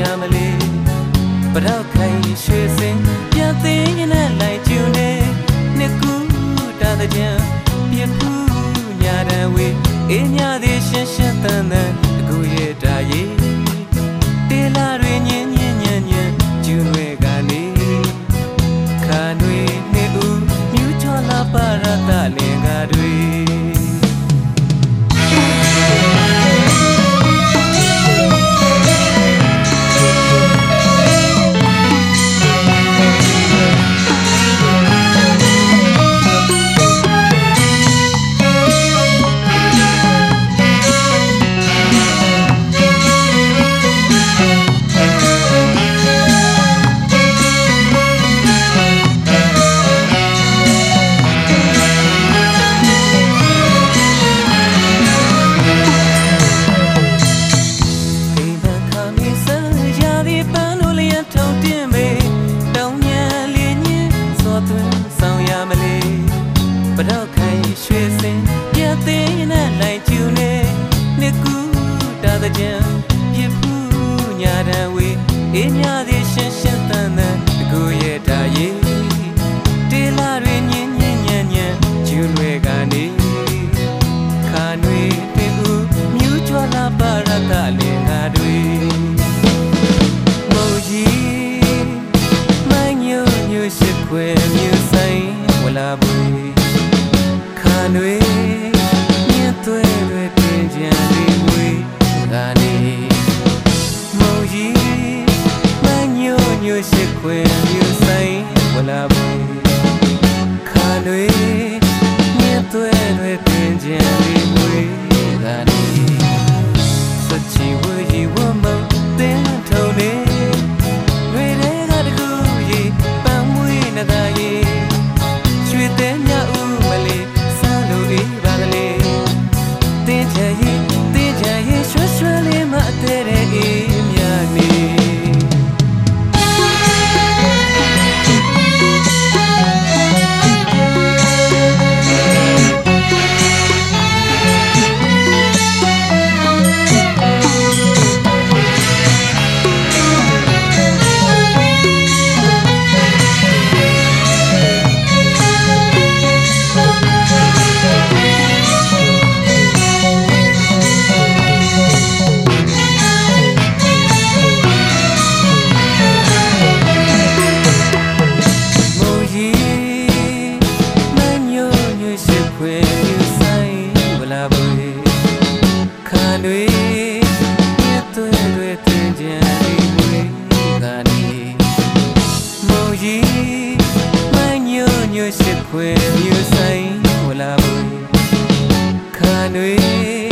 ရမလေးပရောက်ခိုင်ရွှေစင်ပြသိင်းနဲ့လိုက်ကျူနေနှစ်ကူတာတဲ့ပြပြခုညာတဲ့ဝေးအေးညာတဲ့ သခြင်းပြဖူးညာတံဝေအေးမြသည်ရှင်းရှင်းတန်တန်တကူရဲ့တာရေတေလာတွေညင်ညင်ညံ့ညံ့ဂျူလွယ်ကနေခါနွေပြူမြူးကြွလာပါရကလေး တွေမြတ်တွေတွေတင်ကြံဒီမွေသာနေမုံကြီးမညွညွရှိခွေမြူဆိုင်ဝလာဘူးခါတွေ